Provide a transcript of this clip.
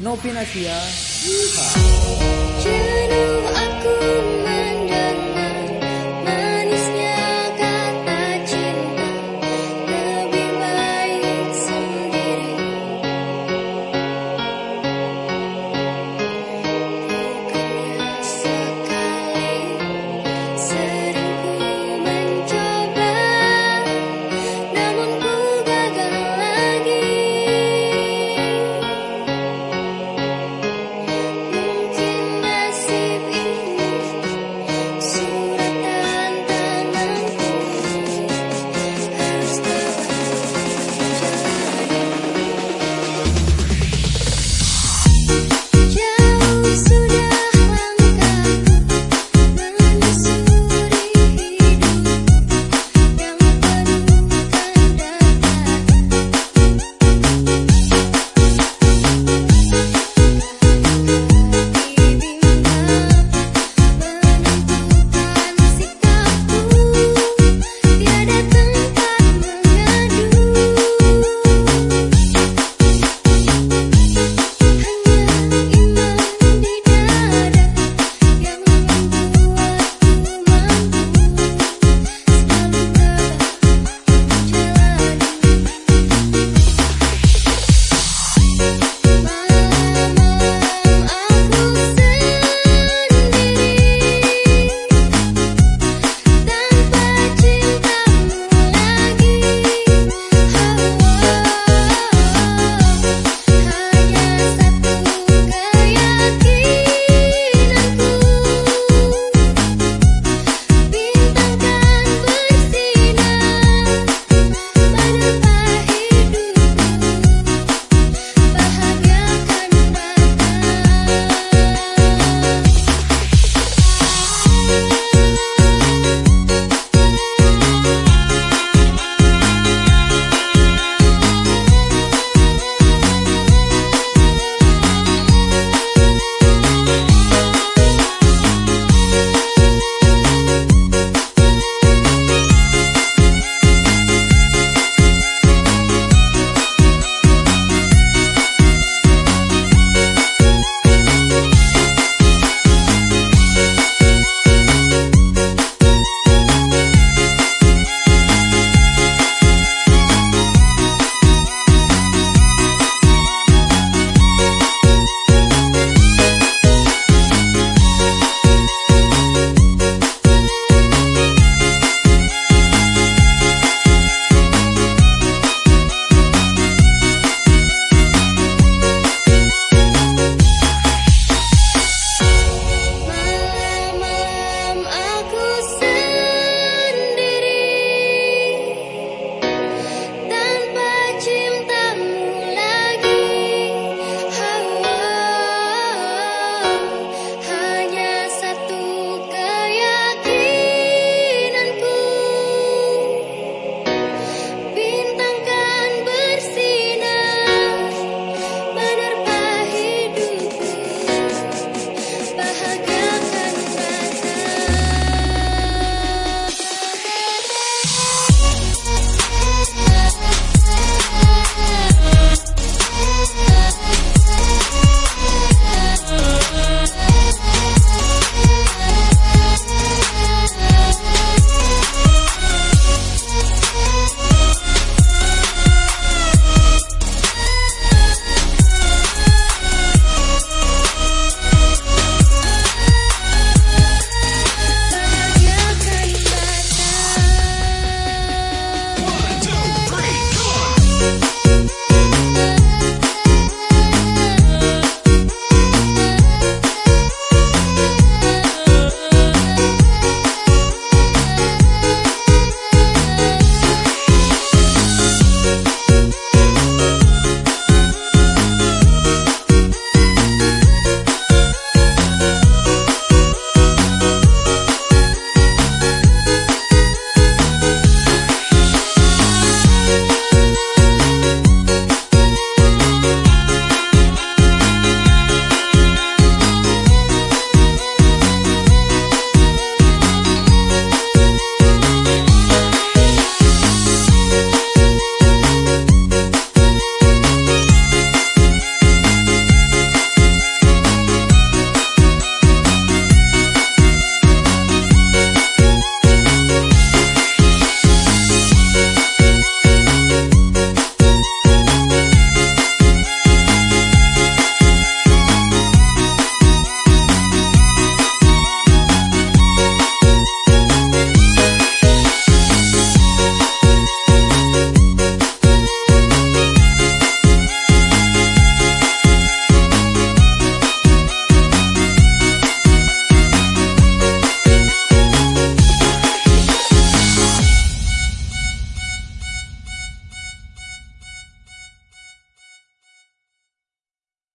No opinas ya. Yeehaw.